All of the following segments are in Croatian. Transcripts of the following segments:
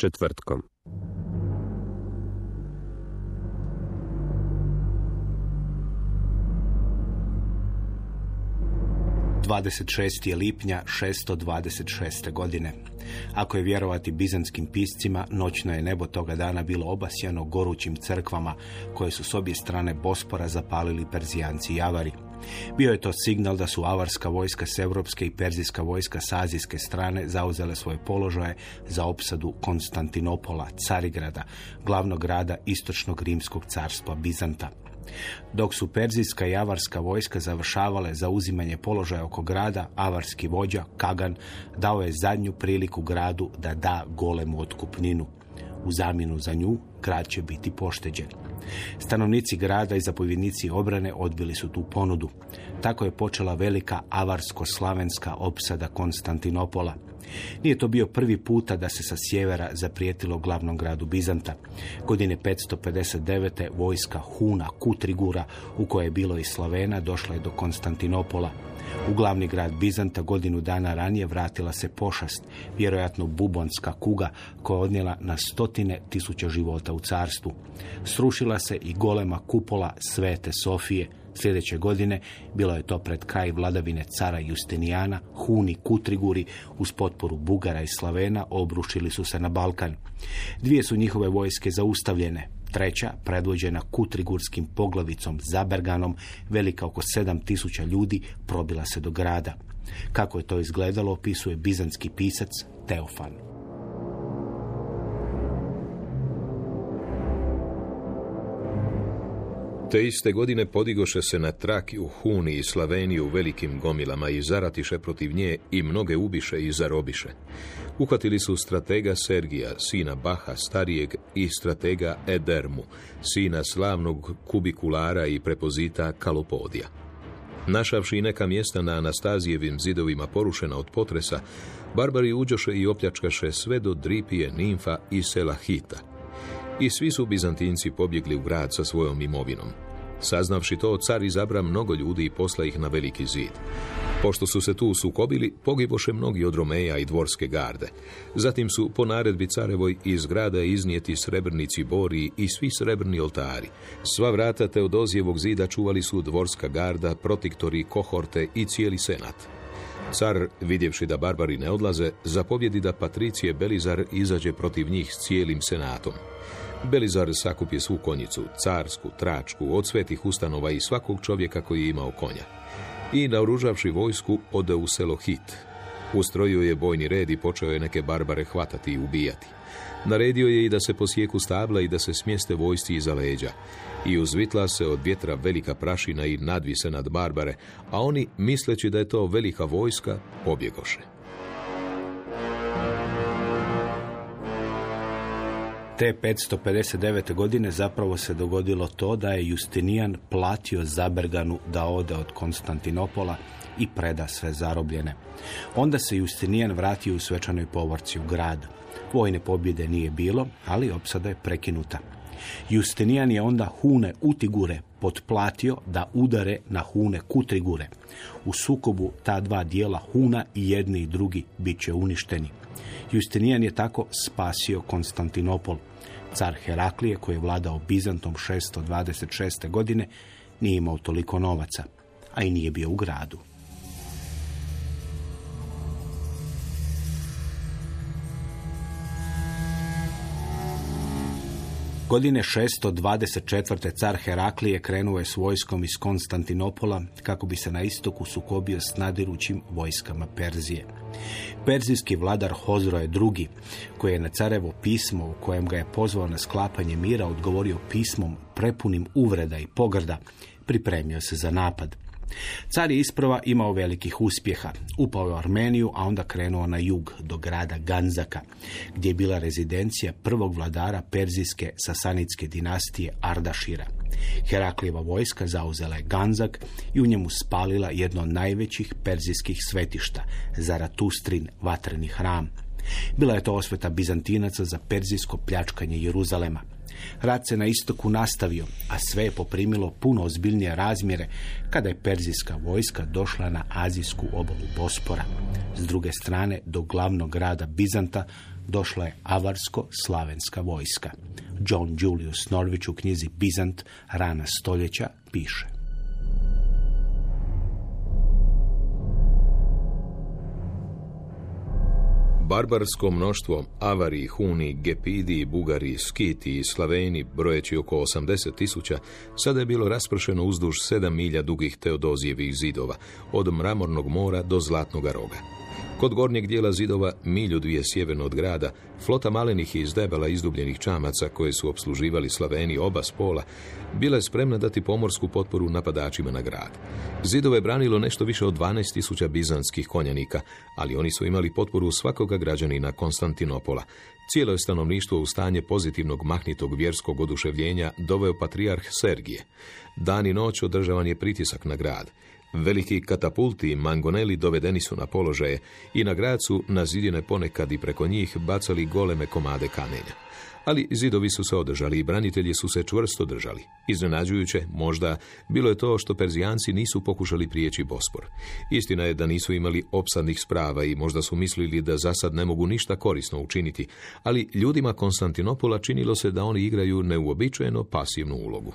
četvrtkom. 26. lipnja 626. godine. Ako je vjerovati bizanskim piscima, noćno je nebo toga dana bilo obasjano gorućim crkvama koje su s obje strane Bospora zapalili Perzijanci i Avari. Bio je to signal da su avarska vojska s evropske i perzijska vojska s azijske strane zauzele svoje položaje za opsadu Konstantinopola, Carigrada, glavnog grada istočnog rimskog carstva Bizanta. Dok su perzijska i avarska vojska završavale za uzimanje položaja oko grada, avarski vođa, Kagan, dao je zadnju priliku gradu da da golemu otkupninu. U zamjenu za nju grad će biti pošteđen. Stanovnici grada i zapovjednici obrane odbili su tu ponudu. Tako je počela velika avarsko-slavenska opsada Konstantinopola. Nije to bio prvi puta da se sa sjevera zaprijetilo glavnom gradu Bizanta. Godine 559. vojska Huna Kutrigura, u kojoj je bilo i Slavena, došla je do Konstantinopola. U glavni grad Bizanta godinu dana ranije vratila se pošast, vjerojatno bubonska kuga koja je odnijela na stotine tisuća života u carstvu. Srušila se i golema kupola Svete Sofije, Sljedeće godine bilo je to pred kraj vladavine cara Justinijana, Huni, Kutriguri uz potporu Bugara i Slavena obrušili su se na Balkan. Dvije su njihove vojske zaustavljene. Treća, predvođena Kutrigurskim poglavicom Zaberganom, velika oko 7000 ljudi, probila se do grada. Kako je to izgledalo, opisuje bizanski pisac Teofan. Te iste godine podigoše se na Trakiju, Huni i Slaveniju velikim gomilama i zaratiše protiv nje i mnoge ubiše i zarobiše. Uhvatili su stratega Sergija, sina Baha starijeg i stratega Edermu, sina slavnog kubikulara i prepozita Kalopodija. Našavši neka mjesta na Anastazijevim zidovima porušena od potresa, barbari uđoše i opljačkaše sve do Dripije, Nimfa i sela Hita, i svi su Bizantinci pobjegli u grad sa svojom imovinom. Saznavši to, car izabra mnogo ljudi i posla ih na veliki zid. Pošto su se tu sukobili, pogiboše mnogi od Romeja i dvorske garde. Zatim su po naredbi carevoj iz grada iznijeti srebrnici Boriji i svi srebrni oltari. Sva vrata Teodozijevog zida čuvali su dvorska garda, protiktori, kohorte i cijeli senat. Car, vidjevši da barbari ne odlaze, zapovjedi da Patricije Belizar izađe protiv njih s cijelim senatom. Belizar sakupi svu konjicu, carsku, tračku, od svetih ustanova i svakog čovjeka koji je imao konja. I naoružavši vojsku, ode u selo Hit. Ustrojio je bojni red i počeo je neke barbare hvatati i ubijati. Naredio je i da se posjeku stabla i da se smjeste vojsci iza leđa. I uzvitla se od vjetra velika prašina i nadvise nad barbare, a oni, misleći da je to velika vojska, pobjegoše. Te 559. godine zapravo se dogodilo to da je Justinijan platio Zaberganu da ode od Konstantinopola i preda sve zarobljene. Onda se Justinijan vratio u svečanoj povorci u grad. Vojne pobjede nije bilo, ali opsada je prekinuta. Justinijan je onda Hune Utigure potplatio da udare na Hune Kutrigure. U sukobu ta dva dijela Huna i jedni i drugi bit će uništeni. Justinijan je tako spasio Konstantinopol. Car Heraklije, koji je vladao Bizantom 626. godine, nije imao toliko novaca, a i nije bio u gradu. Godine 624. car Heraklije krenuo je s vojskom iz Konstantinopola kako bi se na istoku sukobio s nadirućim vojskama Perzije. Perzijski vladar Hozro je drugi, koji je na carevo pismo u kojem ga je pozvao na sklapanje mira odgovorio pismom prepunim uvreda i pogrda, pripremio se za napad. Car je isprava imao velikih uspjeha. Upao je u Armeniju, a onda krenuo na jug, do grada Ganzaka, gdje je bila rezidencija prvog vladara perzijske sasanitske dinastije Ardašira. Heraklijeva vojska zauzela je Ganzak i u njemu spalila jedno od najvećih perzijskih svetišta, Zaratustrin, vatreni hram. Bila je to osveta Bizantinaca za perzijsko pljačkanje Jeruzalema. Rat se na istoku nastavio, a sve je poprimilo puno ozbiljnije razmjere kada je perzijska vojska došla na azijsku obalu Bospora. S druge strane, do glavnog grada Bizanta došla je avarsko-slavenska vojska. John Julius Norvić u knjizi Bizant, rana stoljeća, piše. Barbarsko mnoštvo Avari, Huni, Gepidi, Bugari, Skiti i Slaveni, brojeći oko 80 tisuća, sada je bilo raspršeno uzduž sedam milja dugih Teodozijevih zidova, od Mramornog mora do Zlatnog roga. Kod gornjeg dijela zidova, milju dvije sjeverno od grada, flota malenih i izdebala izdubljenih čamaca koje su obsluživali Slaveni oba spola, bila je spremna dati pomorsku potporu napadačima na grad. Zidove je branilo nešto više od 12.000 bizanskih konjanika, ali oni su imali potporu svakoga građanina Konstantinopola. Cijelo je stanovništvo u stanje pozitivnog mahnitog vjerskog oduševljenja doveo patrijarh Sergije. Dan i noć održavan je pritisak na grad. Veliki katapulti i mangoneli dovedeni su na položaje i na grad su na zidine ponekad i preko njih bacali goleme komade kamenja. Ali zidovi su se održali i branitelji su se čvrsto držali. Iznenađujuće, možda, bilo je to što Perzijanci nisu pokušali prijeći Bospor. Istina je da nisu imali opsadnih sprava i možda su mislili da za sad ne mogu ništa korisno učiniti, ali ljudima Konstantinopola činilo se da oni igraju neuobičajeno pasivnu ulogu.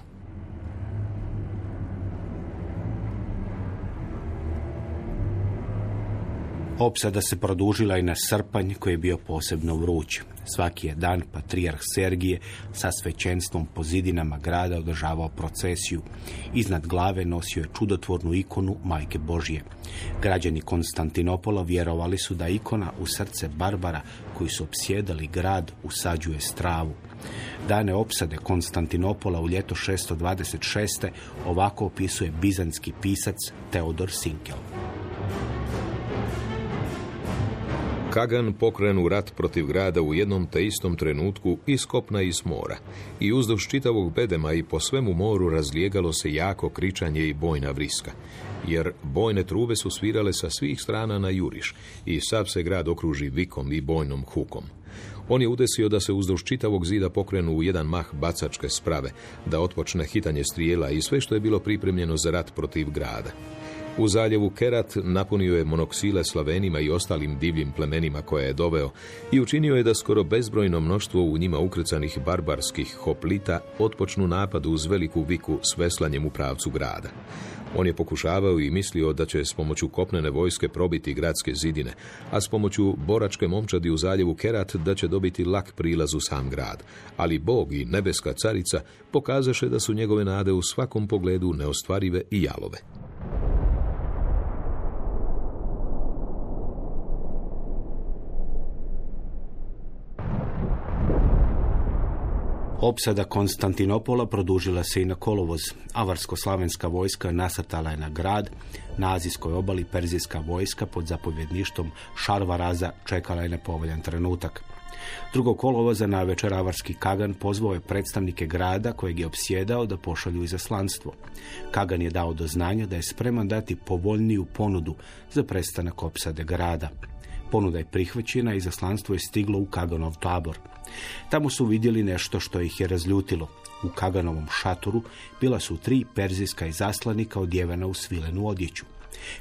Opsada se produžila i na srpanj koji je bio posebno vruć. Svaki je dan patrijarh Sergije sa svećenstvom po zidinama grada održavao procesiju. Iznad glave nosio je čudotvornu ikonu Majke Božje. Građani Konstantinopola vjerovali su da ikona u srce Barbara koji su opsjedali grad usađuje stravu. Dane opsade Konstantinopola u ljeto 626. ovako opisuje bizanski pisac Teodor Sinkel. Kagan pokrenu rat protiv grada u jednom te istom trenutku iz kopna i s mora. I uzduž čitavog bedema i po svemu moru razlijegalo se jako kričanje i bojna vriska. Jer bojne trube su svirale sa svih strana na juriš i sav se grad okruži vikom i bojnom hukom. On je udesio da se uzduž čitavog zida pokrenu u jedan mah bacačke sprave, da otpočne hitanje strijela i sve što je bilo pripremljeno za rat protiv grada. U zaljevu Kerat napunio je monoksile Slavenima i ostalim divljim plemenima koje je doveo i učinio je da skoro bezbrojno mnoštvo u njima ukrcanih barbarskih hoplita otpočnu napad uz veliku viku s veslanjem u pravcu grada. On je pokušavao i mislio da će s pomoću kopnene vojske probiti gradske zidine, a s pomoću boračke momčadi u zaljevu Kerat da će dobiti lak prilaz u sam grad. Ali Bog i nebeska carica pokazaše da su njegove nade u svakom pogledu neostvarive i jalove. Opsada Konstantinopola produžila se i na kolovoz. Avarsko-slavenska vojska nasrtala je na grad, na azijskoj obali perzijska vojska pod zapovjedništvom Šarvaraza čekala je nepovoljan trenutak. Drugo kolovoza na večer avarski Kagan pozvao je predstavnike grada kojeg je opsjedao da pošalju izaslanstvo. Kagan je dao do znanja da je spreman dati povoljniju ponudu za prestanak opsade grada. Ponuda je prihvaćena i izaslanstvo je stiglo u Kaganov tabor. Tamo su vidjeli nešto što ih je razljutilo. U Kaganovom šatoru bila su tri perzijska izaslanika odjevena u svilenu odjeću.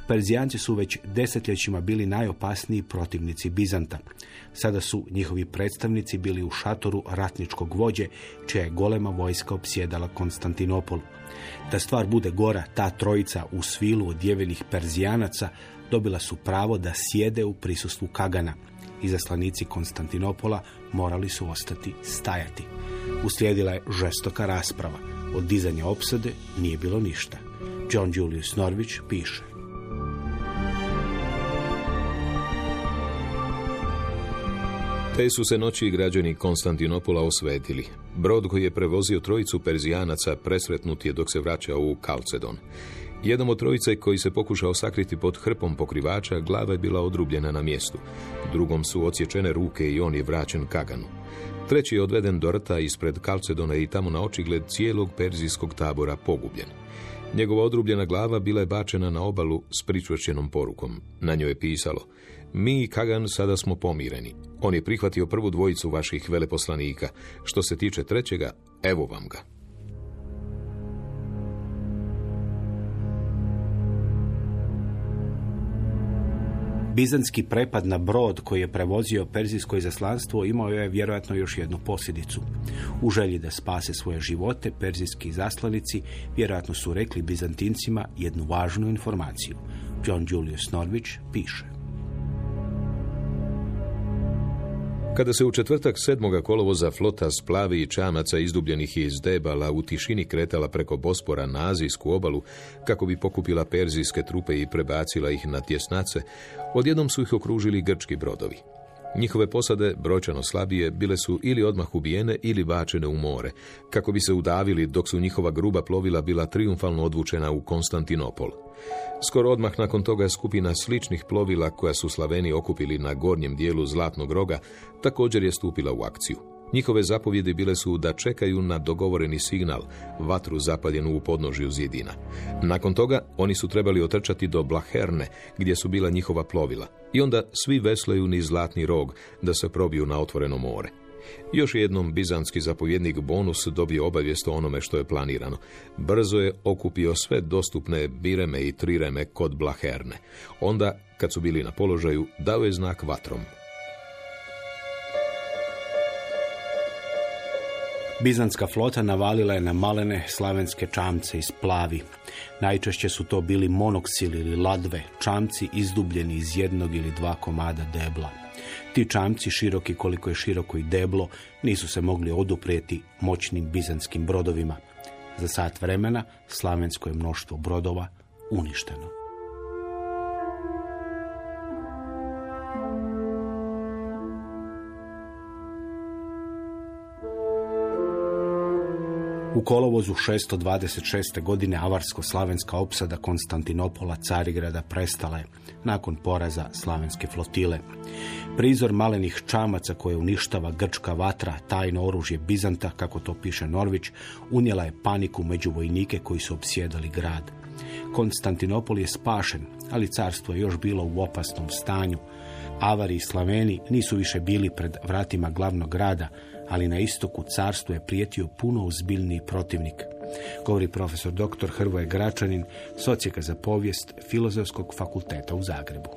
Perzijanci su već desetljećima bili najopasniji protivnici Bizanta. Sada su njihovi predstavnici bili u šatoru ratničkog vođe, čija je golema vojska opsjedala Konstantinopol. Da stvar bude gora, ta trojica u svilu odjevenih Perzijanaca dobila su pravo da sjede u prisustvu Kagana. Izaslanici Konstantinopola morali su ostati stajati. Uslijedila je žestoka rasprava. Od dizanja opsade nije bilo ništa. John Julius Norvić piše. Te su se noći građani Konstantinopola osvetili. Brod koji je prevozio trojicu Perzijanaca presretnut je dok se vraćao u Kalcedon. Jednom od trojice koji se pokušao sakriti pod hrpom pokrivača, glava je bila odrubljena na mjestu. Drugom su odsječene ruke i on je vraćen Kaganu. Treći je odveden do rta ispred Kalcedona i tamo na očigled cijelog perzijskog tabora pogubljen. Njegova odrubljena glava bila je bačena na obalu s pričvršćenom porukom. Na njoj je pisalo Mi i Kagan sada smo pomireni. On je prihvatio prvu dvojicu vaših veleposlanika. Što se tiče trećega, evo vam ga. Bizanski prepad na brod koji je prevozio perzijsko izaslanstvo imao je vjerojatno još jednu posljedicu. U želji da spase svoje živote, perzijski zaslanici vjerojatno su rekli Bizantincima jednu važnu informaciju. John Julius Norwich piše. Kada se u četvrtak sedmoga kolovoza flota splavi i čamaca izdubljenih iz Debala u tišini kretala preko Bospora na Azijsku obalu kako bi pokupila perzijske trupe i prebacila ih na tjesnace, odjednom su ih okružili grčki brodovi. Njihove posade, brojčano slabije, bile su ili odmah ubijene ili bačene u more, kako bi se udavili dok su njihova gruba plovila bila triumfalno odvučena u Konstantinopol. Skoro odmah nakon toga skupina sličnih plovila koja su Slaveni okupili na gornjem dijelu Zlatnog roga također je stupila u akciju. Njihove zapovjedi bile su da čekaju na dogovoreni signal, vatru zapaljenu u podnožju zidina. Nakon toga oni su trebali otrčati do Blaherne, gdje su bila njihova plovila. I onda svi vesleju niz Zlatni rog da se probiju na otvoreno more. Još jednom bizanski zapovjednik Bonus dobio obavijest o onome što je planirano. Brzo je okupio sve dostupne bireme i trireme kod Blaherne. Onda, kad su bili na položaju, dao je znak vatrom. Bizanska flota navalila je na malene slavenske čamce iz plavi. Najčešće su to bili monoksili ili ladve, čamci izdubljeni iz jednog ili dva komada debla. Ti čamci, široki koliko je široko i deblo, nisu se mogli oduprijeti moćnim bizanskim brodovima. Za sat vremena slavensko je mnoštvo brodova uništeno. U kolovozu 626. godine avarsko-slavenska opsada Konstantinopola Carigrada prestala je nakon poraza slavenske flotile. Prizor malenih čamaca koje uništava grčka vatra, tajno oružje Bizanta, kako to piše Norvić, unijela je paniku među vojnike koji su obsjedali grad. Konstantinopol je spašen, ali carstvo je još bilo u opasnom stanju. Avari i Slaveni nisu više bili pred vratima glavnog grada, ali na istoku carstvu je prijetio puno uzbiljniji protivnik. Govori profesor dr. Hrvoje Gračanin, socijeka za povijest Filozofskog fakulteta u Zagrebu.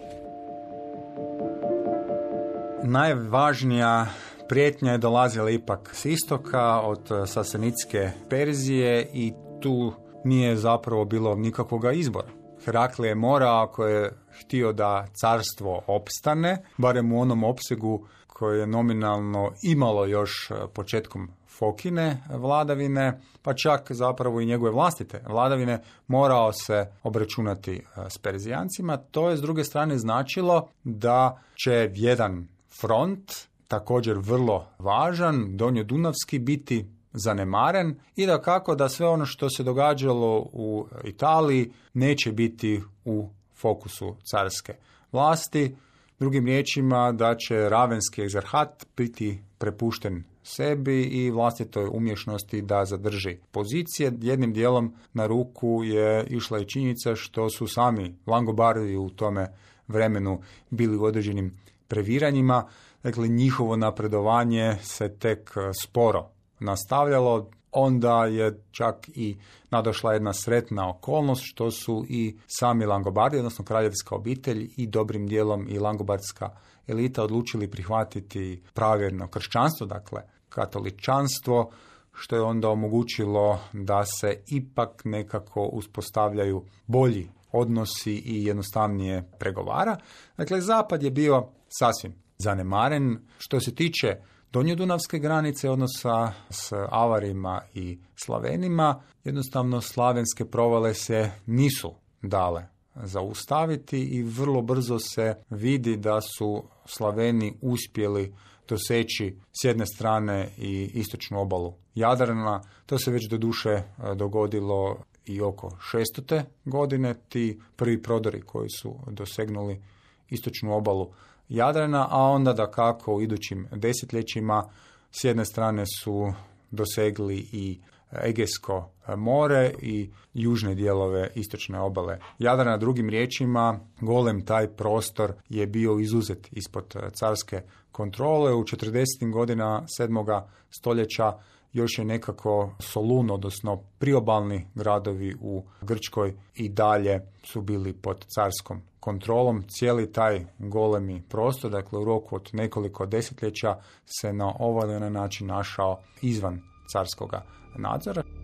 Najvažnija prijetnja je dolazila ipak s istoka od Sasanitske Perzije i tu nije zapravo bilo nikakvog izbora. Heraklije mora, ako je htio da carstvo opstane, barem u onom opsegu koje je nominalno imalo još e, početkom Fokine vladavine, pa čak zapravo i njegove vlastite vladavine, morao se obračunati e, s Perzijancima. To je s druge strane značilo da će jedan front, također vrlo važan, Donjo Dunavski, biti zanemaren i da kako da sve ono što se događalo u Italiji neće biti u fokusu carske vlasti. Drugim riječima da će Ravenski egzarhat biti prepušten sebi i vlastitoj umješnosti da zadrži pozicije. Jednim dijelom na ruku je išla i činjenica što su sami Langobardi u tome vremenu bili u određenim previranjima. Dakle, njihovo napredovanje se tek sporo nastavljalo onda je čak i nadošla jedna sretna okolnost što su i sami Langobardi, odnosno kraljevska obitelj i dobrim dijelom i langobardska elita odlučili prihvatiti pravjerno kršćanstvo, dakle katoličanstvo, što je onda omogućilo da se ipak nekako uspostavljaju bolji odnosi i jednostavnije pregovara. Dakle, Zapad je bio sasvim zanemaren. Što se tiče donjodunavske granice odnosa s Avarima i Slavenima, jednostavno slavenske provale se nisu dale zaustaviti i vrlo brzo se vidi da su Slaveni uspjeli doseći s jedne strane i istočnu obalu Jadrana. To se već do duše e, dogodilo i oko 600. godine. Ti prvi prodori koji su dosegnuli istočnu obalu Jadrana, a onda da kako u idućim desetljećima s jedne strane su dosegli i Egejsko more i južne dijelove istočne obale Jadrana. Drugim riječima, golem taj prostor je bio izuzet ispod carske kontrole. U 40. godina 7. stoljeća još je nekako Solun, odnosno priobalni gradovi u Grčkoj i dalje su bili pod carskom kontrolom cijeli taj golemi prostor, dakle u roku od nekoliko desetljeća se na ovaj način našao izvan carskoga nadzora.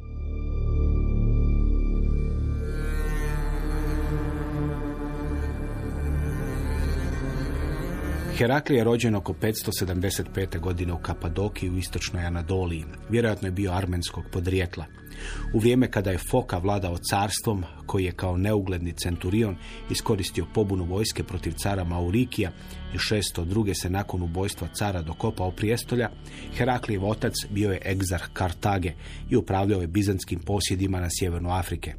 Heraklij je rođen oko 575. godine u Kapadokiji u istočnoj Anadoliji. Vjerojatno je bio armenskog podrijetla. U vrijeme kada je Foka vladao carstvom, koji je kao neugledni centurion iskoristio pobunu vojske protiv cara Maurikija i 602. se nakon ubojstva cara dokopao prijestolja, Heraklijev otac bio je egzarh Kartage i upravljao je bizanskim posjedima na sjevernu Afrike.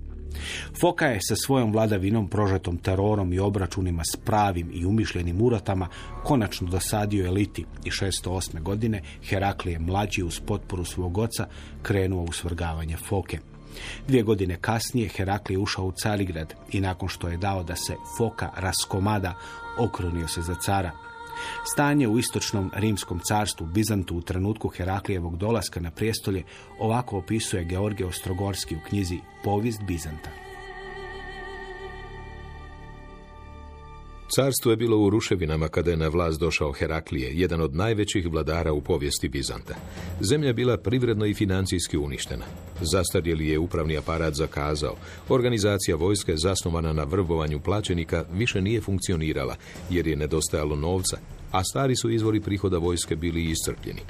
Foka je sa svojom vladavinom, prožetom terorom i obračunima s pravim i umišljenim uratama konačno dosadio eliti i 608. godine Heraklije mlađi uz potporu svog oca krenuo u svrgavanje Foke. Dvije godine kasnije Heraklije ušao u Carigrad i nakon što je dao da se Foka raskomada, okronio se za cara. Stanje u istočnom rimskom carstvu Bizantu u trenutku Heraklijevog dolaska na prijestolje ovako opisuje Georgije Ostrogorski u knjizi Povijest Bizanta. Carstvo je bilo u ruševinama kada je na vlast došao Heraklije, jedan od najvećih vladara u povijesti Bizanta. Zemlja je bila privredno i financijski uništena. Zastarjeli je upravni aparat zakazao. Organizacija vojske zasnovana na vrbovanju plaćenika više nije funkcionirala jer je nedostajalo novca, a stari su izvori prihoda vojske bili iscrpljeni.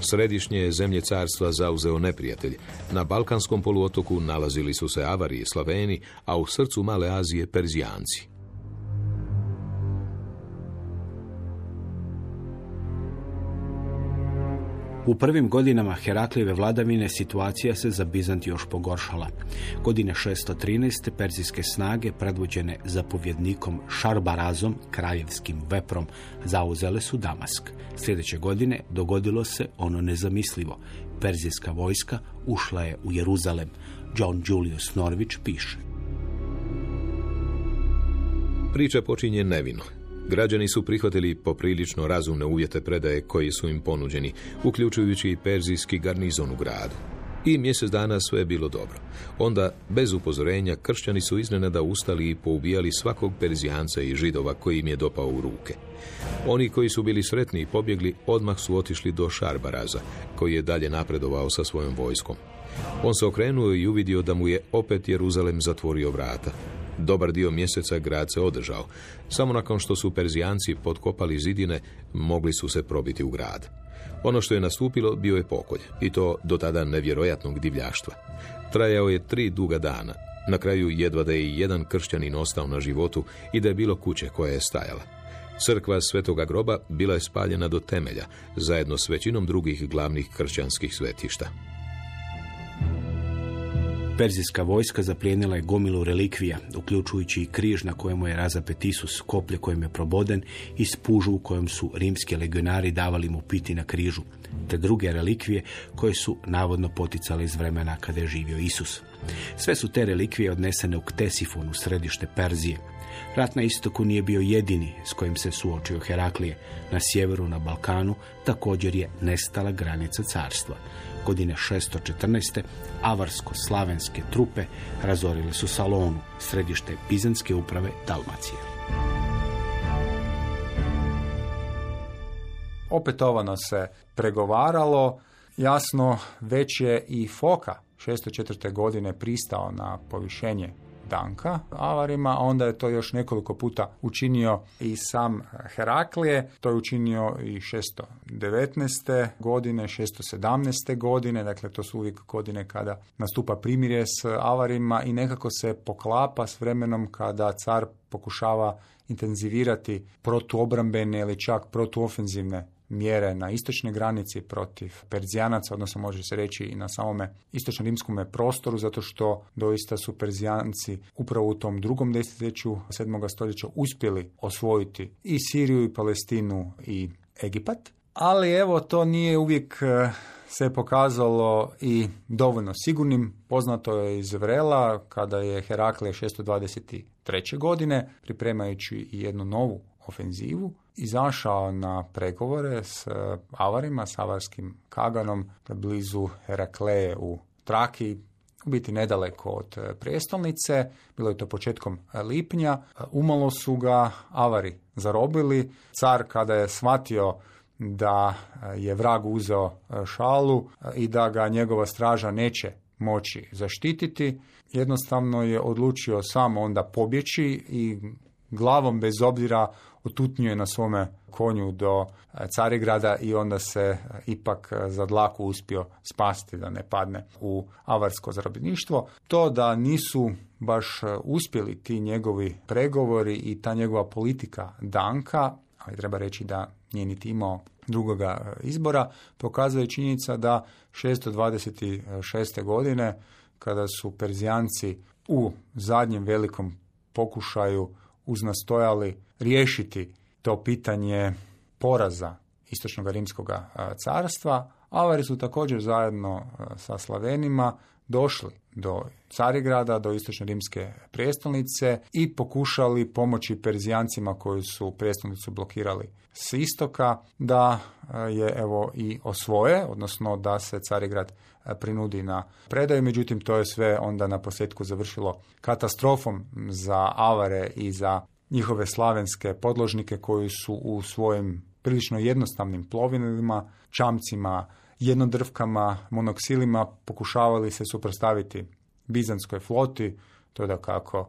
Središnje je zemlje carstva zauzeo neprijatelj. Na Balkanskom poluotoku nalazili su se Avari i Slaveni, a u srcu Male Azije Perzijanci. U prvim godinama Heraklijeve vladavine situacija se za Bizant još pogoršala. Godine 613. perzijske snage predvođene zapovjednikom Šarbarazom, kraljevskim veprom, zauzele su Damask. Sljedeće godine dogodilo se ono nezamislivo. Perzijska vojska ušla je u Jeruzalem. John Julius Norvić piše. Priča počinje nevino. Građani su prihvatili poprilično razumne uvjete predaje koji su im ponuđeni, uključujući i perzijski garnizon u gradu. I mjesec dana sve je bilo dobro. Onda, bez upozorenja, kršćani su iznenada ustali i poubijali svakog perzijanca i židova koji im je dopao u ruke. Oni koji su bili sretni i pobjegli, odmah su otišli do Šarbaraza, koji je dalje napredovao sa svojom vojskom. On se okrenuo i uvidio da mu je opet Jeruzalem zatvorio vrata. Dobar dio mjeseca grad se održao. Samo nakon što su Perzijanci potkopali zidine, mogli su se probiti u grad. Ono što je nastupilo bio je pokolj, i to do tada nevjerojatnog divljaštva. Trajao je tri duga dana. Na kraju jedva da je jedan kršćanin ostao na životu i da je bilo kuće koja je stajala. Crkva Svetoga groba bila je spaljena do temelja, zajedno s većinom drugih glavnih kršćanskih svetišta. Perzijska vojska zaplijenila je gomilu relikvija, uključujući i križ na kojemu je razapet Isus, koplje kojem je proboden i spužu u kojem su rimski legionari davali mu piti na križu, te druge relikvije koje su navodno poticale iz vremena kada je živio Isus. Sve su te relikvije odnesene u Ktesifon, u središte Perzije. Rat na istoku nije bio jedini s kojim se suočio Heraklije. Na sjeveru, na Balkanu, također je nestala granica carstva. Godine 614. avarsko-slavenske trupe razorili su Salonu, središte Bizanske uprave Dalmacije. Opetovano se pregovaralo, jasno već je i Foka 604. godine pristao na povišenje Danka Avarima, a onda je to još nekoliko puta učinio i sam Heraklije, to je učinio i 619. godine, 617. godine, dakle to su uvijek godine kada nastupa primirje s Avarima i nekako se poklapa s vremenom kada car pokušava intenzivirati protuobrambene ili čak protuofenzivne mjere na istočnoj granici protiv Perzijanaca, odnosno može se reći i na samome istočno-rimskom prostoru, zato što doista su Perzijanci upravo u tom drugom desetljeću 7. stoljeća uspjeli osvojiti i Siriju i Palestinu i Egipat. Ali evo, to nije uvijek e, se pokazalo i dovoljno sigurnim. Poznato je iz Vrela kada je Heraklije 623. godine, pripremajući jednu novu ofenzivu, izašao na pregovore s e, Avarima, s Avarskim Kaganom, blizu Herakleje u Traki. u biti nedaleko od e, prijestolnice, bilo je to početkom e, lipnja, umalo su ga avari zarobili. Car kada je shvatio da je vrag uzeo šalu i da ga njegova straža neće moći zaštititi, jednostavno je odlučio samo onda pobjeći i glavom bez obzira otutnjuje na svome konju do e, Carigrada i onda se e, ipak e, za dlaku uspio spasti da ne padne u avarsko zarobljeništvo. To da nisu baš uspjeli ti njegovi pregovori i ta njegova politika Danka, ali treba reći da nije niti imao drugoga izbora, pokazuje činjenica da 626. godine, kada su Perzijanci u zadnjem velikom pokušaju uznastojali riješiti to pitanje poraza istočnog rimskog carstva, Avari su također zajedno sa Slavenima došli do Carigrada, do istočne rimske prijestolnice i pokušali pomoći Perzijancima koji su prijestolnicu blokirali s istoka da je evo i osvoje, odnosno da se Carigrad prinudi na predaju, međutim to je sve onda na posljedku završilo katastrofom za Avare i za njihove slavenske podložnike koji su u svojim prilično jednostavnim plovilima, čamcima, jednodrvkama, monoksilima pokušavali se suprotstaviti bizanskoj floti, to da kako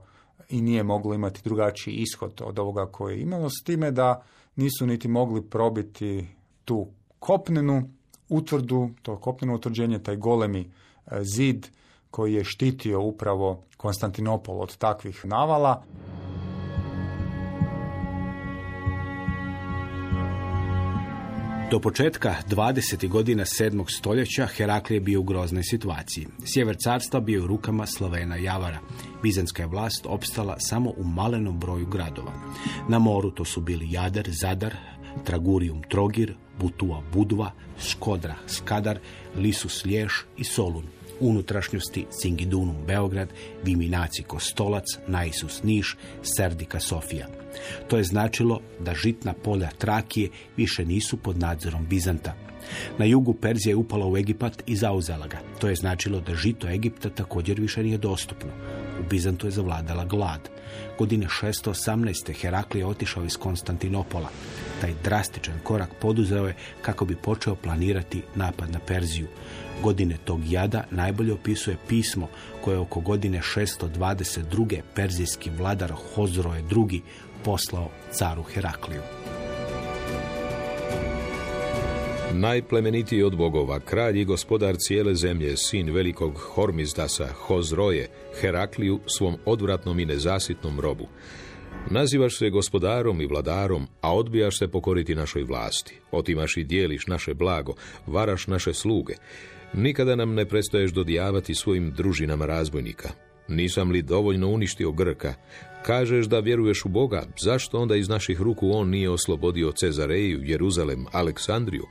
i nije moglo imati drugačiji ishod od ovoga koje je imalo, s time da nisu niti mogli probiti tu kopnenu utvrdu, to kopneno utvrđenje, taj golemi e, zid koji je štitio upravo Konstantinopol od takvih navala. Do početka 20. godina 7. stoljeća Herakli je bio u groznoj situaciji. Sjever carstva bio je u rukama Slovena Javara. Bizanska je vlast opstala samo u malenom broju gradova. Na moru to su bili Jader, Zadar, Tragurium Trogir, Butua Budva, Škodra Skadar, Lisus Liješ i Solun. Unutrašnjosti Singidunum Beograd, Viminaci Kostolac, Naisus Niš, Serdika Sofija. To je značilo da žitna polja Trakije više nisu pod nadzorom Bizanta. Na jugu Perzija je upala u Egipat i zauzela ga. To je značilo da žito Egipta također više nije dostupno. U Bizantu je zavladala glad. Godine 618. Herakli je otišao iz Konstantinopola. Taj drastičan korak poduzeo je kako bi počeo planirati napad na Perziju. Godine tog jada najbolje opisuje pismo koje je oko godine 622. perzijski vladar Hozroje II poslao caru Herakliju. Najplemenitiji od bogova, kralj i gospodar cijele zemlje, sin velikog Hormizdasa, Hozroje, Herakliju, svom odvratnom i nezasitnom robu. Nazivaš se gospodarom i vladarom, a odbijaš se pokoriti našoj vlasti. Otimaš i dijeliš naše blago, varaš naše sluge. Nikada nam ne prestaješ dodijavati svojim družinama razbojnika. Nisam li dovoljno uništio Grka? Kažeš da vjeruješ u Boga, zašto onda iz naših ruku on nije oslobodio Cezareju, Jeruzalem, Aleksandriju?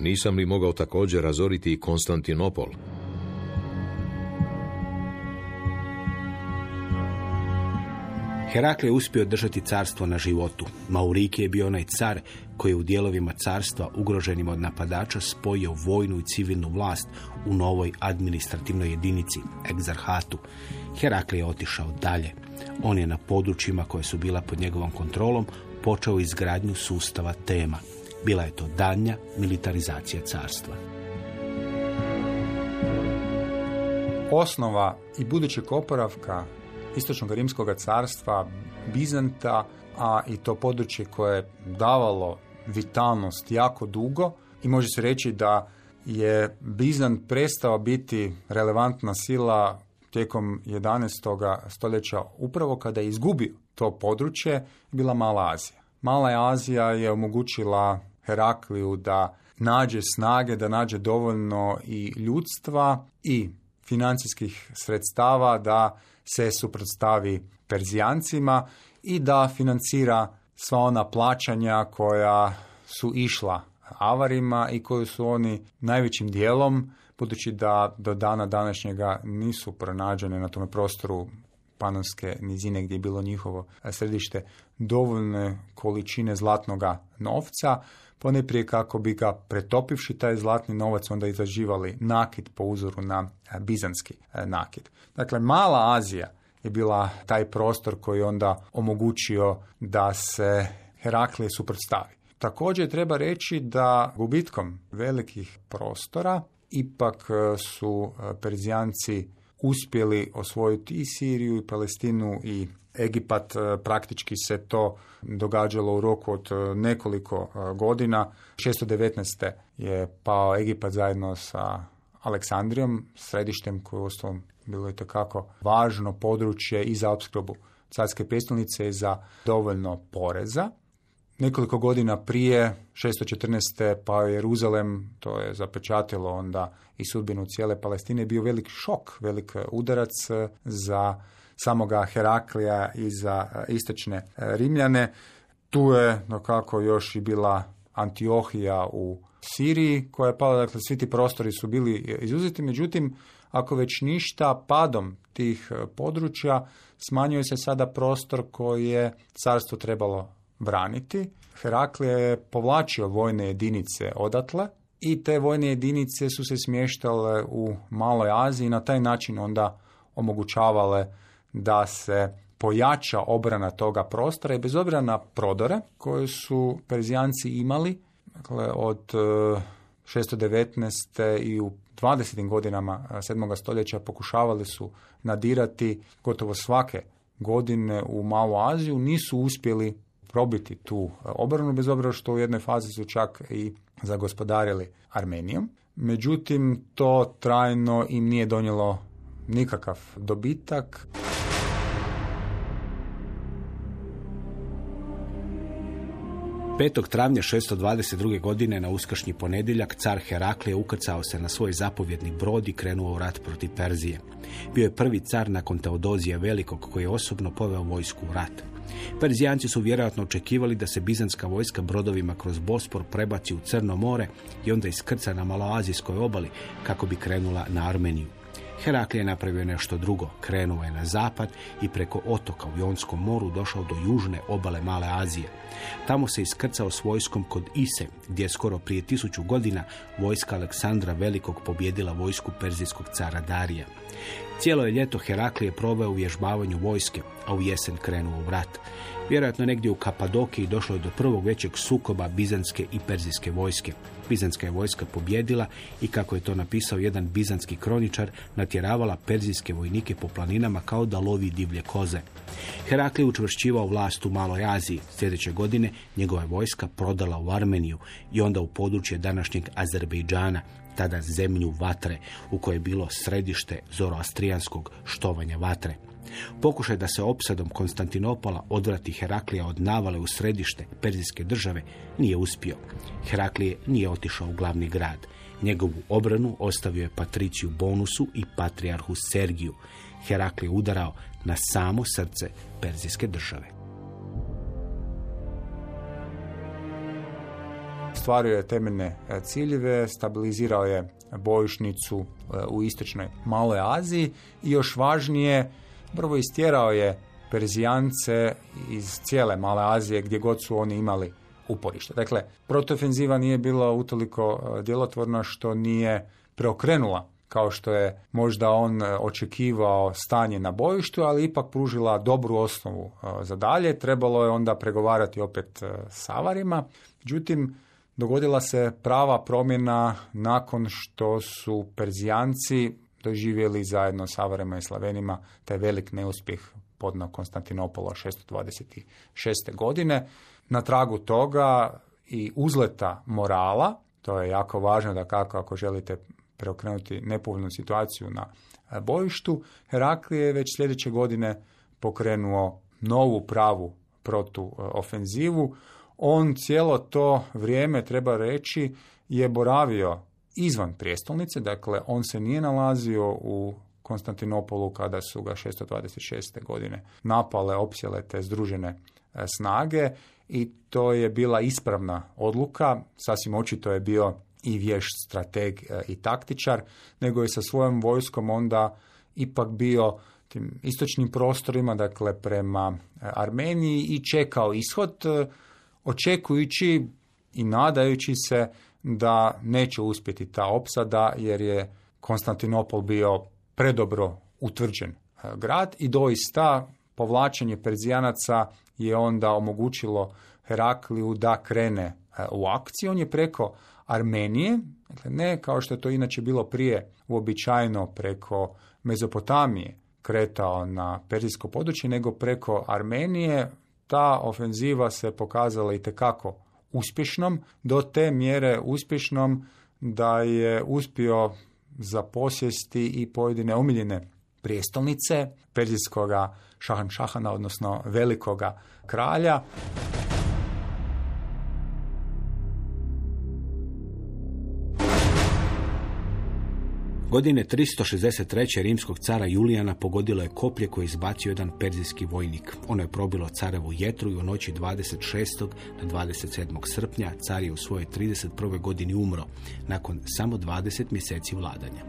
Nisam li mogao također razoriti i Konstantinopol? Herakle je uspio držati carstvo na životu. Mauriki je bio onaj car koji je u dijelovima carstva ugroženim od napadača spojio vojnu i civilnu vlast u novoj administrativnoj jedinici, egzarhatu. Herakle je otišao dalje. On je na područjima koje su bila pod njegovom kontrolom počeo izgradnju sustava tema. Bila je to danja militarizacija carstva. Osnova i budućeg oporavka istočnog rimskog carstva, Bizanta, a i to područje koje je davalo vitalnost jako dugo i može se reći da je Bizant prestao biti relevantna sila tijekom 11. stoljeća upravo kada je izgubio to područje bila Mala Azija. Mala Azija je omogućila Herakliju da nađe snage, da nađe dovoljno i ljudstva i financijskih sredstava da se suprotstavi Perzijancima i da financira sva ona plaćanja koja su išla avarima i koju su oni najvećim dijelom, budući da do dana današnjega nisu pronađene na tome prostoru panonske nizine gdje je bilo njihovo središte dovoljne količine zlatnoga novca, poneprije kako bi ga pretopivši taj zlatni novac onda izaživali nakit po uzoru na bizanski nakit. Dakle, mala Azija je bila taj prostor koji onda omogućio da se Heraklije suprotstavi. Također treba reći da gubitkom velikih prostora ipak e, su e, Perzijanci uspjeli osvojiti i Siriju i Palestinu i Egipat. E, praktički se to događalo u roku od nekoliko godina. 619. je pao Egipat zajedno sa Aleksandrijom, središtem koje osnovom bilo je kako važno područje i za opskrbu carske prijestolnice i za dovoljno poreza. Nekoliko godina prije, 614. pa Jeruzalem, to je zapečatilo onda i sudbinu cijele Palestine, bio velik šok, velik udarac za samoga Heraklija i za istočne Rimljane. Tu je kako još i bila Antiohija u Siriji koja je pala, dakle svi ti prostori su bili izuzeti, međutim ako već ništa padom tih područja smanjuje se sada prostor koji je carstvo trebalo braniti. Heraklije je povlačio vojne jedinice odatle i te vojne jedinice su se smještale u Maloj Aziji i na taj način onda omogućavale da se pojača obrana toga prostora i bez obzira na prodore koje su Perzijanci imali dakle, od 619. E, i u 20. godinama 7. stoljeća pokušavali su nadirati gotovo svake godine u Malu Aziju, nisu uspjeli probiti tu e, obranu, bez obzira što u jednoj fazi su čak i zagospodarili Armenijom. Međutim, to trajno im nije donijelo nikakav dobitak. 5. travnja 622. godine na uskršnji ponedjeljak car Heraklije ukrcao se na svoj zapovjedni brod i krenuo u rat protiv Perzije. Bio je prvi car nakon Teodozija Velikog koji je osobno poveo vojsku u rat. Perzijanci su vjerojatno očekivali da se bizanska vojska brodovima kroz Bospor prebaci u Crno more i onda iskrca na maloazijskoj obali kako bi krenula na Armeniju. Heraklije je napravio nešto drugo. Krenuo je na zapad i preko otoka u Jonskom moru došao do južne obale Male Azije. Tamo se iskrcao s vojskom kod Ise, gdje je skoro prije tisuću godina vojska Aleksandra Velikog pobjedila vojsku perzijskog cara Darija. Cijelo je ljeto Heraklije proveo u vježbavanju vojske, a u jesen krenuo u rat. Vjerojatno negdje u Kapadokiji došlo je do prvog većeg sukoba bizanske i perzijske vojske. Bizanska je vojska pobjedila i kako je to napisao jedan bizanski kroničar, natjeravala perzijske vojnike po planinama kao da lovi divlje koze. Herakli učvršćivao vlast u Maloj Aziji. Sljedeće godine njegova je vojska prodala u Armeniju i onda u područje današnjeg Azerbejdžana, tada zemlju vatre, u kojoj je bilo središte zoroastrijanskog štovanja vatre. Pokušaj da se opsadom Konstantinopola odvrati Heraklija od navale u središte Perzijske države nije uspio. Heraklije nije otišao u glavni grad. Njegovu obranu ostavio je Patriciju Bonusu i patrijarhu Sergiju. Heraklije udarao na samo srce Perzijske države. Stvario je temeljne e, ciljeve, stabilizirao je bojišnicu e, u istočnoj Maloj Aziji i još važnije Prvo istjerao je Perzijance iz cijele Male Azije gdje god su oni imali uporište. Dakle, protofenziva nije bila utoliko e, djelotvorna što nije preokrenula kao što je možda on e, očekivao stanje na bojištu, ali ipak pružila dobru osnovu e, za dalje. Trebalo je onda pregovarati opet s Avarima. Međutim, dogodila se prava promjena nakon što su Perzijanci doživjeli zajedno s Avarima i Slavenima taj velik neuspjeh podno Konstantinopola 626. godine. Na tragu toga i uzleta morala, to je jako važno da kako ako želite preokrenuti nepovoljnu situaciju na e, bojištu, Heraklije je već sljedeće godine pokrenuo novu pravu protuofenzivu. On cijelo to vrijeme, treba reći, je boravio izvan prijestolnice, dakle on se nije nalazio u Konstantinopolu kada su ga 626. godine napale, opsjele te združene e, snage i to je bila ispravna odluka, sasvim očito je bio i vješt strateg e, i taktičar, nego je sa svojom vojskom onda ipak bio tim istočnim prostorima, dakle prema Armeniji i čekao ishod, očekujući i nadajući se da neće uspjeti ta opsada jer je Konstantinopol bio predobro utvrđen e, grad i doista povlačenje Perzijanaca je onda omogućilo Herakliju da krene e, u akciju. On je preko Armenije, dakle ne kao što je to inače bilo prije uobičajeno preko Mezopotamije kretao na perzijsko područje, nego preko Armenije ta ofenziva se pokazala i tekako uspješnom, do te mjere uspješnom da je uspio zaposjesti i pojedine omiljene prijestolnice perzijskoga šahan šahana, odnosno velikoga kralja. Godine 363. rimskog cara Julijana pogodilo je koplje koje je izbacio jedan perzijski vojnik. Ono je probilo carevu jetru i u noći 26. na 27. srpnja car je u svojoj 31. godini umro, nakon samo 20 mjeseci vladanja.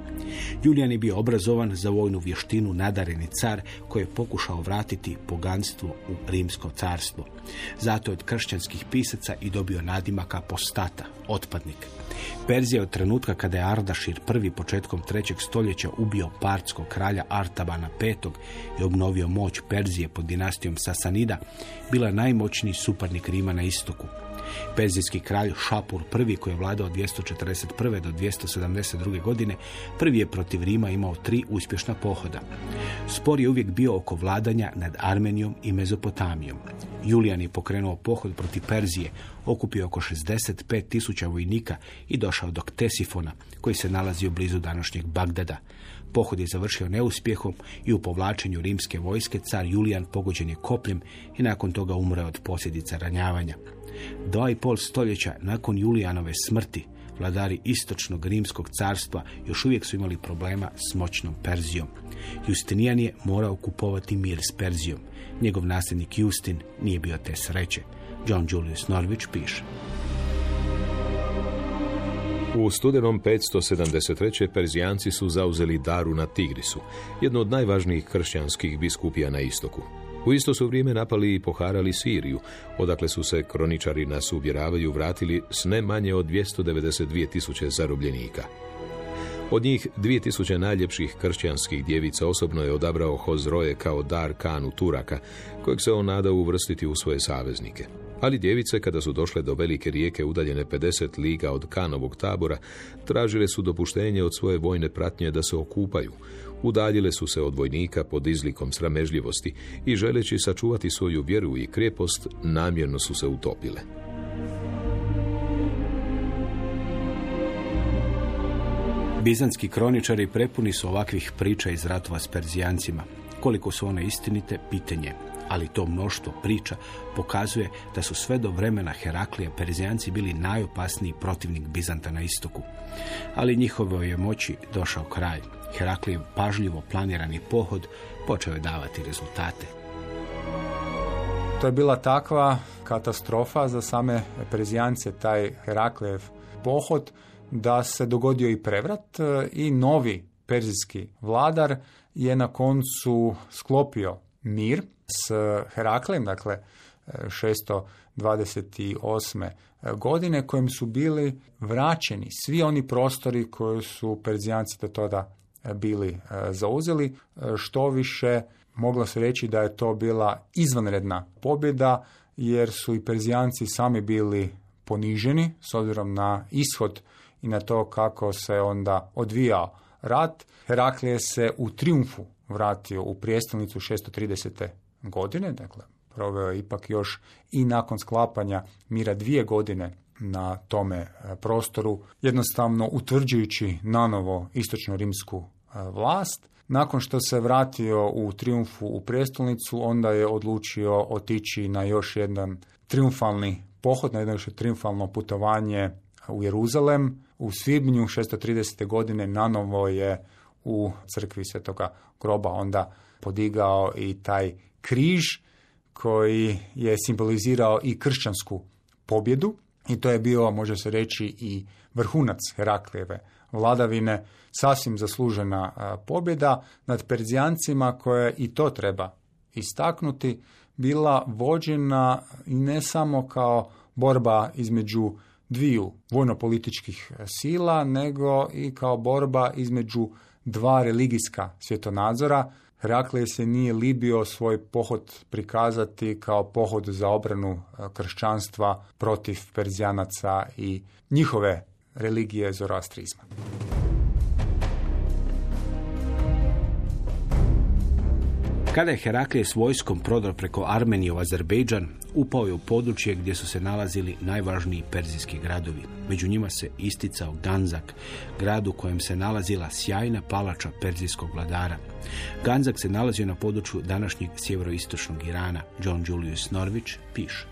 Julijan je bio obrazovan za vojnu vještinu nadareni car koji je pokušao vratiti poganstvo u rimsko carstvo. Zato je od kršćanskih pisaca i dobio nadimaka postata, otpadnik. Perzija od trenutka kada je Ardašir prvi početkom trećeg stoljeća ubio partskog kralja Artabana V i obnovio moć Perzije pod dinastijom Sasanida, bila najmoćniji suparnik Rima na istoku. Perzijski kralj Šapur I koji je vladao od 241. do 272. godine prvi je protiv Rima imao tri uspješna pohoda. Spor je uvijek bio oko vladanja nad Armenijom i Mezopotamijom. Julijan je pokrenuo pohod protiv Perzije, okupio oko 65 tisuća vojnika i došao do Ktesifona, koji se nalazio blizu današnjeg Bagdada. Pohod je završio neuspjehom i u povlačenju rimske vojske car Julijan pogođen je kopljem i nakon toga umre od posljedica ranjavanja. Dva i pol stoljeća nakon Julijanove smrti, vladari istočnog rimskog carstva još uvijek su imali problema s moćnom Perzijom. Justinijan je morao kupovati mir s Perzijom. Njegov nasljednik Justin nije bio te sreće. John Julius Norwich piše. U studenom 573. Perzijanci su zauzeli Daru na Tigrisu, jednu od najvažnijih kršćanskih biskupija na istoku. U isto su vrijeme napali i poharali Siriju, odakle su se kroničari nas uvjeravaju vratili s ne manje od 292 tisuće zarobljenika. Od njih 2000 najljepših kršćanskih djevica osobno je odabrao Hozroje kao dar kanu Turaka, kojeg se on nadao uvrstiti u svoje saveznike. Ali djevice, kada su došle do velike rijeke udaljene 50 liga od kanovog tabora, tražile su dopuštenje od svoje vojne pratnje da se okupaju, udaljile su se od vojnika pod izlikom sramežljivosti i želeći sačuvati svoju vjeru i krepost, namjerno su se utopile. Bizanski kroničari prepuni su ovakvih priča iz ratova s Perzijancima. Koliko su one istinite, pitanje. Ali to mnoštvo priča pokazuje da su sve do vremena Heraklija Perzijanci bili najopasniji protivnik Bizanta na istoku. Ali njihovoj je moći došao kraj. Heraklijev pažljivo planirani pohod počeo je davati rezultate. To je bila takva katastrofa za same Perzijance, taj Heraklijev pohod, da se dogodio i prevrat i novi perzijski vladar je na koncu sklopio mir s Heraklijem, dakle 628. godine, kojim su bili vraćeni svi oni prostori koji su Perzijanci do tada bili e, zauzeli. E, što više, moglo se reći da je to bila izvanredna pobjeda, jer su i Perzijanci sami bili poniženi s obzirom na ishod i na to kako se onda odvijao rat. Heraklije se u triumfu vratio u prijestolnicu 630. godine, dakle proveo je ipak još i nakon sklapanja mira dvije godine na tome e, prostoru, jednostavno utvrđujući nanovo istočno-rimsku e, vlast. Nakon što se vratio u triumfu u prijestolnicu, onda je odlučio otići na još jedan triumfalni pohod, na jedno još triumfalno putovanje u Jeruzalem. U svibnju 630. godine nanovo je u crkvi Svetoga groba onda podigao i taj križ koji je simbolizirao i kršćansku pobjedu. i to je bio, može se reći, i vrhunac Heraklijeve vladavine, sasvim zaslužena pobjeda nad Perzijancima koje i to treba istaknuti, bila vođena ne samo kao borba između dviju vojno-političkih sila, nego i kao borba između dva religijska svjetonadzora. Heraklije se nije libio svoj pohod prikazati kao pohod za obranu kršćanstva protiv Perzijanaca i njihove religije zoroastrizma. Kada je Heraklije s vojskom prodao preko Armenije u Azerbejdžan, upao je u područje gdje su se nalazili najvažniji perzijski gradovi. Među njima se isticao Ganzak, grad u kojem se nalazila sjajna palača perzijskog vladara. Ganzak se nalazio na području današnjeg sjeveroistočnog Irana. John Julius Norvić piše.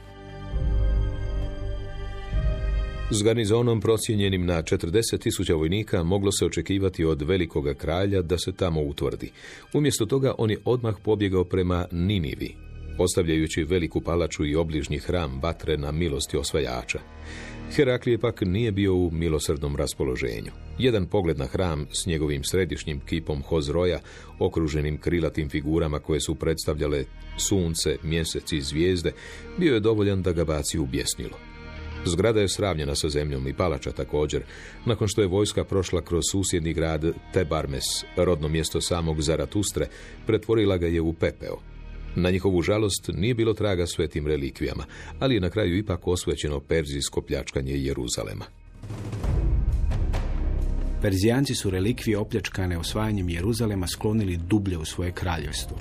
S garnizonom procijenjenim na 40.000 vojnika moglo se očekivati od velikoga kralja da se tamo utvrdi. Umjesto toga on je odmah pobjegao prema Ninivi, postavljajući veliku palaču i obližnji hram vatre na milosti osvajača. Heraklije pak nije bio u milosrdnom raspoloženju. Jedan pogled na hram s njegovim središnjim kipom Hozroja, okruženim krilatim figurama koje su predstavljale sunce, mjesec i zvijezde, bio je dovoljan da ga baci u bjesnilo. Zgrada je sravnjena sa zemljom i palača također, nakon što je vojska prošla kroz susjedni grad Tebarmes, rodno mjesto samog Zaratustre, pretvorila ga je u pepeo. Na njihovu žalost nije bilo traga svetim relikvijama, ali je na kraju ipak osvećeno perzijsko pljačkanje Jeruzalema. Perzijanci su relikvije opljačkane osvajanjem Jeruzalema sklonili dublje u svoje kraljevstvo.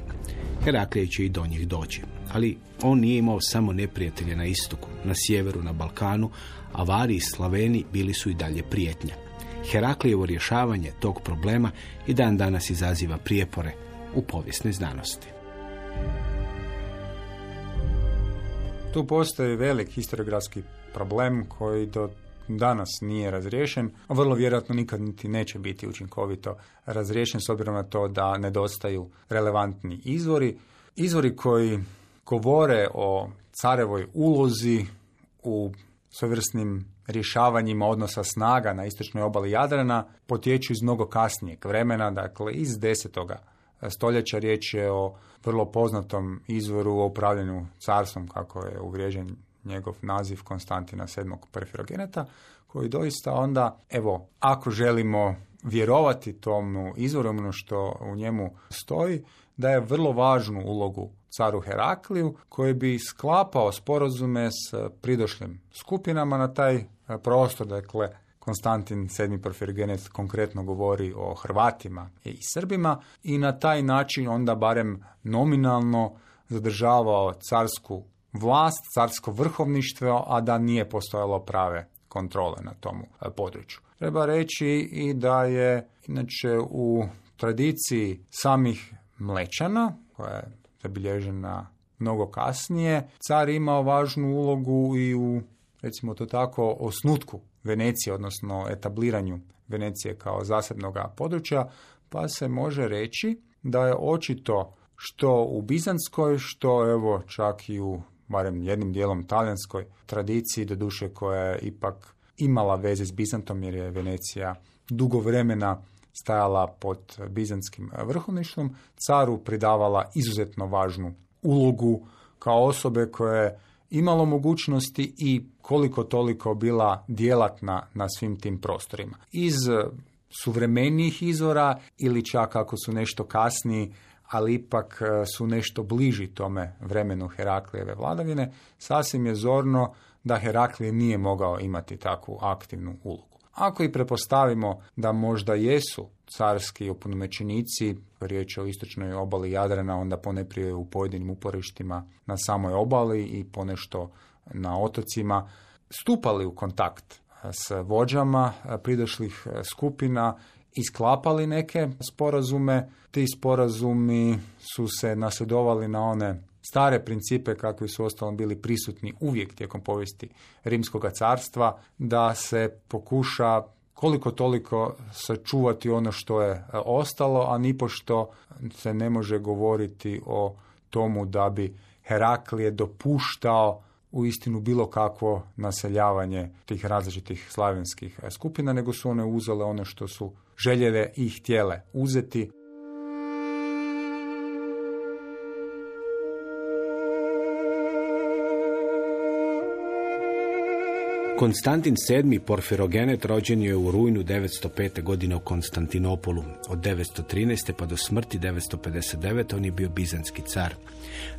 Heraklije će i do njih doći. Ali on nije imao samo neprijatelje na istoku, na sjeveru, na Balkanu, a Vari i Slaveni bili su i dalje prijetnja. Heraklijevo rješavanje tog problema i dan danas izaziva prijepore u povijesnoj znanosti. Tu postoji velik historiografski problem koji do danas nije razriješen, a vrlo vjerojatno nikad niti neće biti učinkovito razriješen s obzirom na to da nedostaju relevantni izvori. Izvori koji govore o carevoj ulozi u svojevrsnim rješavanjima odnosa snaga na istočnoj obali Jadrana potječu iz mnogo kasnijeg vremena, dakle iz desetoga stoljeća riječ je o vrlo poznatom izvoru o upravljanju carstvom, kako je uvriježen njegov naziv Konstantina VII. Perfirogeneta, koji doista onda, evo, ako želimo vjerovati tomu izvoru, ono što u njemu stoji, da je vrlo važnu ulogu caru Herakliju, koji bi sklapao sporazume s pridošlim skupinama na taj e, prostor, dakle, Konstantin VII. Porfirgenet konkretno govori o Hrvatima i Srbima i na taj način onda barem nominalno zadržavao carsku vlast, carsko vrhovništvo, a da nije postojalo prave kontrole na tomu e, području. Treba reći i da je inače u tradiciji samih Mlečana, koja je zabilježena mnogo kasnije, car imao važnu ulogu i u, recimo to tako, osnutku Venecije, odnosno etabliranju Venecije kao zasebnog područja, pa se može reći da je očito što u Bizanskoj, što evo čak i u barem jednim dijelom talijanskoj tradiciji, doduše koja je ipak imala veze s Bizantom jer je Venecija dugo vremena stajala pod bizanskim vrhovništvom, caru pridavala izuzetno važnu ulogu kao osobe koje je imalo mogućnosti i koliko toliko bila djelatna na svim tim prostorima. Iz suvremenijih izvora ili čak ako su nešto kasniji, ali ipak su nešto bliži tome vremenu Heraklijeve vladavine, sasvim je zorno da Heraklije nije mogao imati takvu aktivnu ulogu. Ako i prepostavimo da možda jesu carski opunomećenici, riječ o istočnoj obali Jadrana, onda poneprije u pojedinim uporištima na samoj obali i ponešto na otocima, stupali u kontakt s vođama pridošlih skupina i sklapali neke sporazume. Ti sporazumi su se nasljedovali na one stare principe kakvi su ostalom bili prisutni uvijek tijekom povijesti Rimskog carstva, da se pokuša koliko toliko sačuvati ono što je e, ostalo, a nipošto se ne može govoriti o tomu da bi Heraklije dopuštao u istinu bilo kakvo naseljavanje tih različitih slavenskih skupina, nego su one uzele ono što su željele i htjele uzeti, Konstantin VII. Porfirogenet rođen je u rujnu 905. godine u Konstantinopolu. Od 913. pa do smrti 959. on je bio bizanski car.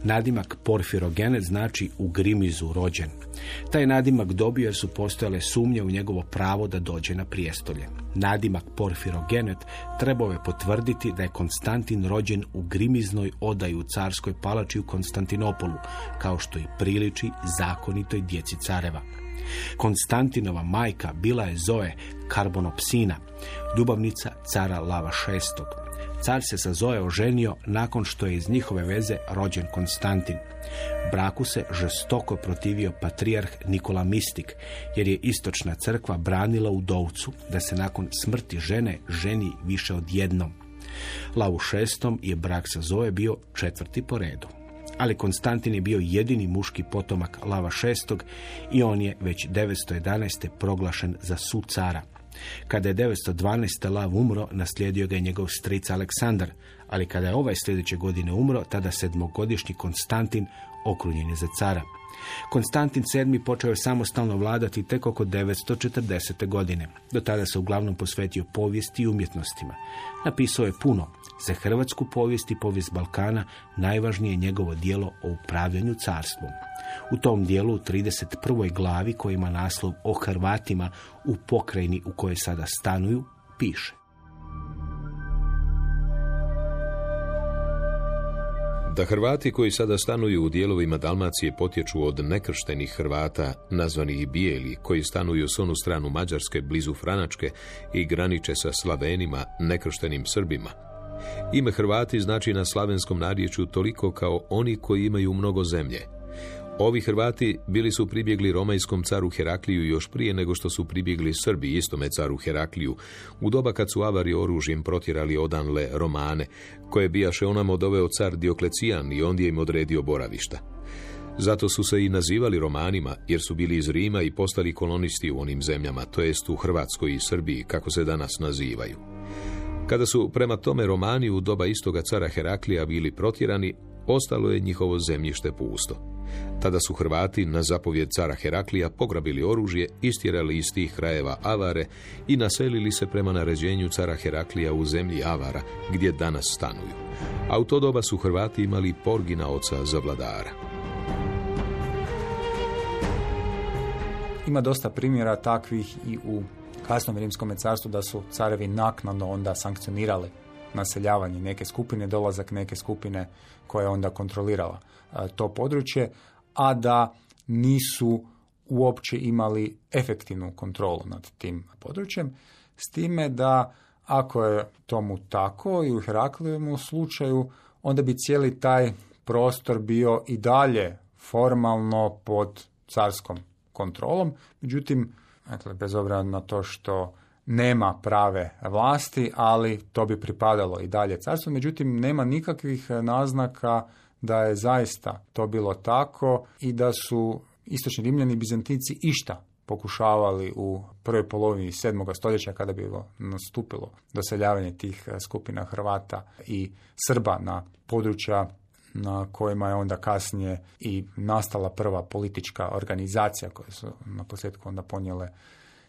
Nadimak Porfirogenet znači u Grimizu rođen. Taj nadimak dobio jer su postojale sumnje u njegovo pravo da dođe na prijestolje. Nadimak Porfirogenet trebao je potvrditi da je Konstantin rođen u Grimiznoj odaju u carskoj palači u Konstantinopolu, kao što i priliči zakonitoj djeci careva. Konstantinova majka bila je Zoe Karbonopsina, ljubavnica cara Lava VI. Car se sa Zoe oženio nakon što je iz njihove veze rođen Konstantin. Braku se žestoko protivio patrijarh Nikola Mistik, jer je istočna crkva branila u Dovcu da se nakon smrti žene ženi više od jednom. Lavu VI je brak sa Zoe bio četvrti po redu ali Konstantin je bio jedini muški potomak Lava VI i on je već 911. proglašen za su cara. Kada je 912. Lav umro, naslijedio ga je njegov stric Aleksandar, ali kada je ovaj sljedeće godine umro, tada sedmogodišnji Konstantin okrunjen je za cara. Konstantin VII. počeo je samostalno vladati tek oko 940. godine. Do tada se uglavnom posvetio povijesti i umjetnostima. Napisao je puno. Za hrvatsku povijest i povijest Balkana najvažnije je njegovo dijelo o upravljanju carstvom. U tom dijelu u 31. glavi koji ima naslov o Hrvatima u pokrajini u kojoj sada stanuju, piše. Da Hrvati koji sada stanuju u dijelovima Dalmacije potječu od nekrštenih Hrvata, nazvanih bijeli, koji stanuju s onu stranu Mađarske blizu Franačke i graniče sa Slavenima, nekrštenim Srbima. Ime Hrvati znači na slavenskom narječju toliko kao oni koji imaju mnogo zemlje, Ovi Hrvati bili su pribjegli romajskom caru Herakliju još prije nego što su pribjegli Srbi istome caru Herakliju, u doba kad su avari oružjem protjerali odanle Romane, koje bijaše onamo doveo car Dioklecijan i ondje im odredio boravišta. Zato su se i nazivali Romanima, jer su bili iz Rima i postali kolonisti u onim zemljama, to jest u Hrvatskoj i Srbiji, kako se danas nazivaju. Kada su prema tome Romani u doba istoga cara Heraklija bili protjerani, ostalo je njihovo zemljište pusto. Tada su Hrvati na zapovjed cara Heraklija pograbili oružje, istjerali iz tih krajeva Avare i naselili se prema naređenju cara Heraklija u zemlji Avara, gdje danas stanuju. A u to doba su Hrvati imali Porgina oca za vladara. Ima dosta primjera takvih i u kasnom rimskom carstvu da su carevi naknadno onda sankcionirali naseljavanje neke skupine, dolazak neke skupine koja je onda kontrolirala to područje, a da nisu uopće imali efektivnu kontrolu nad tim područjem, s time da ako je tomu tako i u Heraklijevom slučaju, onda bi cijeli taj prostor bio i dalje formalno pod carskom kontrolom. Međutim, dakle, bez obzira na to što nema prave vlasti, ali to bi pripadalo i dalje carstvu. Međutim, nema nikakvih naznaka da je zaista to bilo tako i da su istočni rimljani i bizantinci išta pokušavali u prvoj polovini 7. stoljeća kada bi nastupilo doseljavanje tih e, skupina Hrvata i Srba na područja na kojima je onda kasnije i nastala prva politička organizacija koja su na posljedku onda ponijele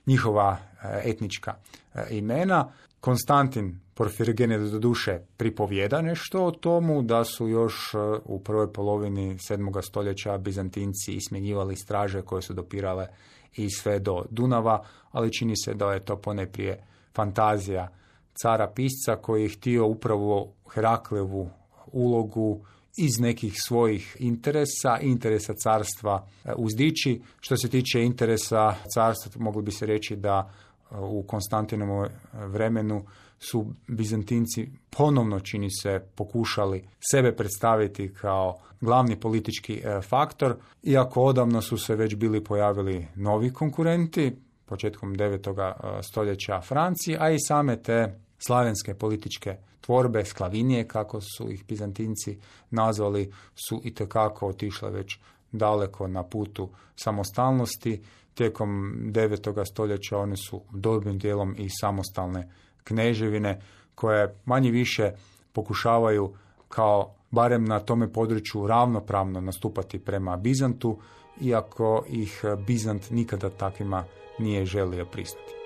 njihova e, etnička e, imena. Konstantin Porfirigen do duše pripovjeda nešto o tomu da su još e, u prvoj polovini 7. stoljeća Bizantinci ismjenjivali straže koje su dopirale i sve do Dunava, ali čini se da je to poneprije fantazija cara pisca koji je htio upravo Heraklevu ulogu iz nekih svojih interesa, interesa carstva e, uzdići. Što se tiče interesa carstva, mogli bi se reći da e, u Konstantinovom vremenu su Bizantinci ponovno, čini se, pokušali sebe predstaviti kao glavni politički e, faktor, iako odavno su se već bili pojavili novi konkurenti, početkom 9. stoljeća Francije, a i same te slavenske političke tvorbe, sklavinije kako su ih Bizantinci nazvali, su i tekako otišle već daleko na putu samostalnosti. Tijekom 9. stoljeća one su dobrim dijelom i samostalne kneževine koje manje više pokušavaju kao barem na tome području ravnopravno nastupati prema Bizantu, iako ih Bizant nikada takvima nije želio pristati.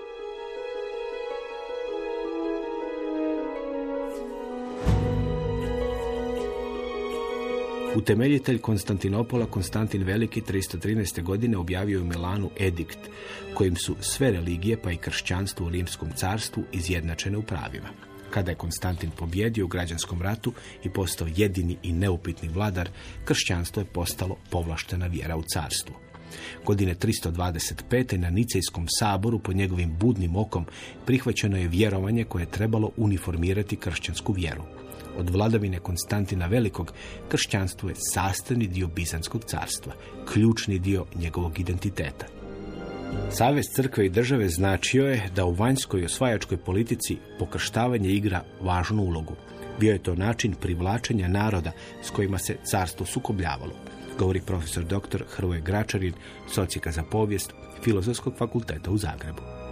Utemeljitelj Konstantinopola Konstantin Veliki 313. godine objavio u Milanu edikt kojim su sve religije pa i kršćanstvo u Rimskom carstvu izjednačene u pravima. Kada je Konstantin pobjedio u građanskom ratu i postao jedini i neupitni vladar, kršćanstvo je postalo povlaštena vjera u carstvu. Godine 325. na Nicejskom saboru pod njegovim budnim okom prihvaćeno je vjerovanje koje je trebalo uniformirati kršćansku vjeru. Od vladavine Konstantina Velikog kršćanstvo je sastavni dio Bizanskog carstva, ključni dio njegovog identiteta. Savez crkve i države značio je da u vanjskoj osvajačkoj politici pokrštavanje igra važnu ulogu. Bio je to način privlačenja naroda s kojima se carstvo sukobljavalo, govori profesor dr. Hrvoje Gračarin, socijaka za povijest Filozofskog fakulteta u Zagrebu.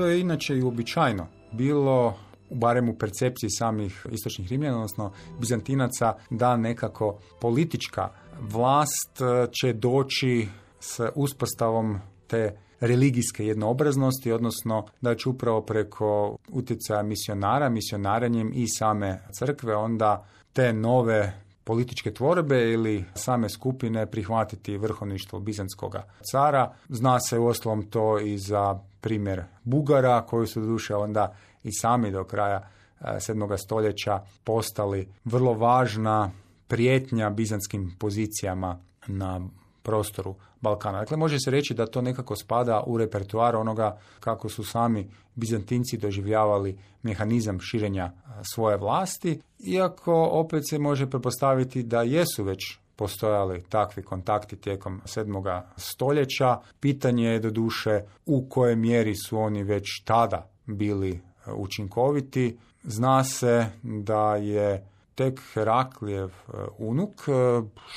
To je inače i uobičajno bilo barem u percepciji samih istočnih Rimljana, odnosno Bizantinaca, da nekako politička vlast e, će doći s uspostavom te religijske jednoobraznosti, odnosno da će upravo preko utjecaja misionara, misionaranjem i same crkve onda te nove političke tvorbe ili same skupine prihvatiti vrhovništvo Bizantskog cara. Zna se uostalom to i za primjer Bugara, koji su duše onda i sami do kraja 7. E, stoljeća postali vrlo važna prijetnja bizantskim pozicijama na prostoru Balkana. Dakle, može se reći da to nekako spada u repertuar onoga kako su sami Bizantinci doživljavali mehanizam širenja e, svoje vlasti, iako opet se može prepostaviti da jesu već postojali takvi kontakti tijekom sedmoga stoljeća. Pitanje je do duše u kojoj mjeri su oni već tada bili e, učinkoviti. Zna se da je tek Heraklijev e, unuk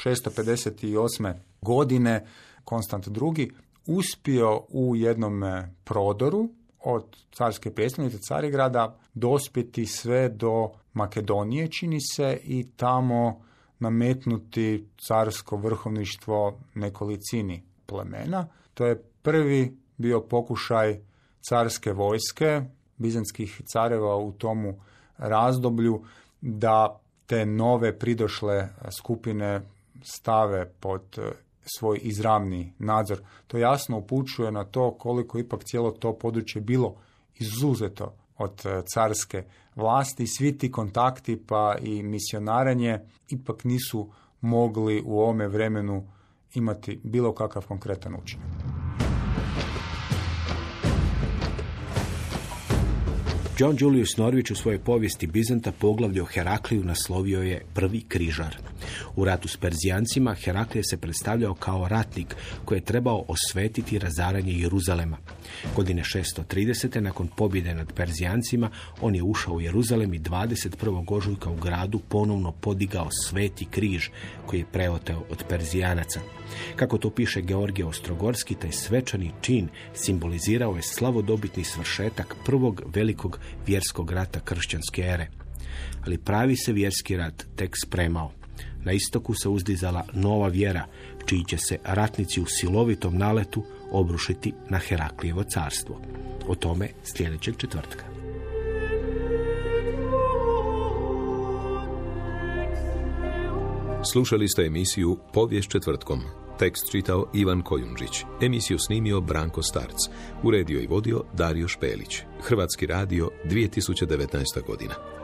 658. godine Konstant II. uspio u jednom prodoru od carske predstavnice Carigrada dospjeti sve do Makedonije, čini se, i tamo nametnuti carsko vrhovništvo nekolicini plemena. To je prvi bio pokušaj carske vojske, bizanskih careva u tomu razdoblju, da te nove pridošle skupine stave pod svoj izravni nadzor. To jasno upućuje na to koliko ipak cijelo to područje bilo izuzeto od e, carske vlasti. Svi ti kontakti pa i misionaranje ipak nisu mogli u ovome vremenu imati bilo kakav konkretan učinak. John Julius Norvić u svojoj povijesti Bizanta poglavlje o Herakliju naslovio je prvi križar. U ratu s Perzijancima Heraklije se predstavljao kao ratnik koji je trebao osvetiti razaranje Jeruzalema. Godine 630. nakon pobjede nad Perzijancima on je ušao u Jeruzalem i 21. ožujka u gradu ponovno podigao sveti križ koji je preoteo od Perzijanaca. Kako to piše Georgije Ostrogorski, taj svečani čin simbolizirao je slavodobitni svršetak prvog velikog vjerskog rata kršćanske ere. Ali pravi se vjerski rat tek spremao. Na istoku se uzdizala nova vjera, čiji će se ratnici u silovitom naletu obrušiti na Heraklijevo carstvo. O tome sljedećeg četvrtka. Slušali ste emisiju Povijest četvrtkom. Tekst čitao Ivan Kojundžić. Emisiju snimio Branko Starc. Uredio i vodio Dario Špelić. Hrvatski radio 2019. godina.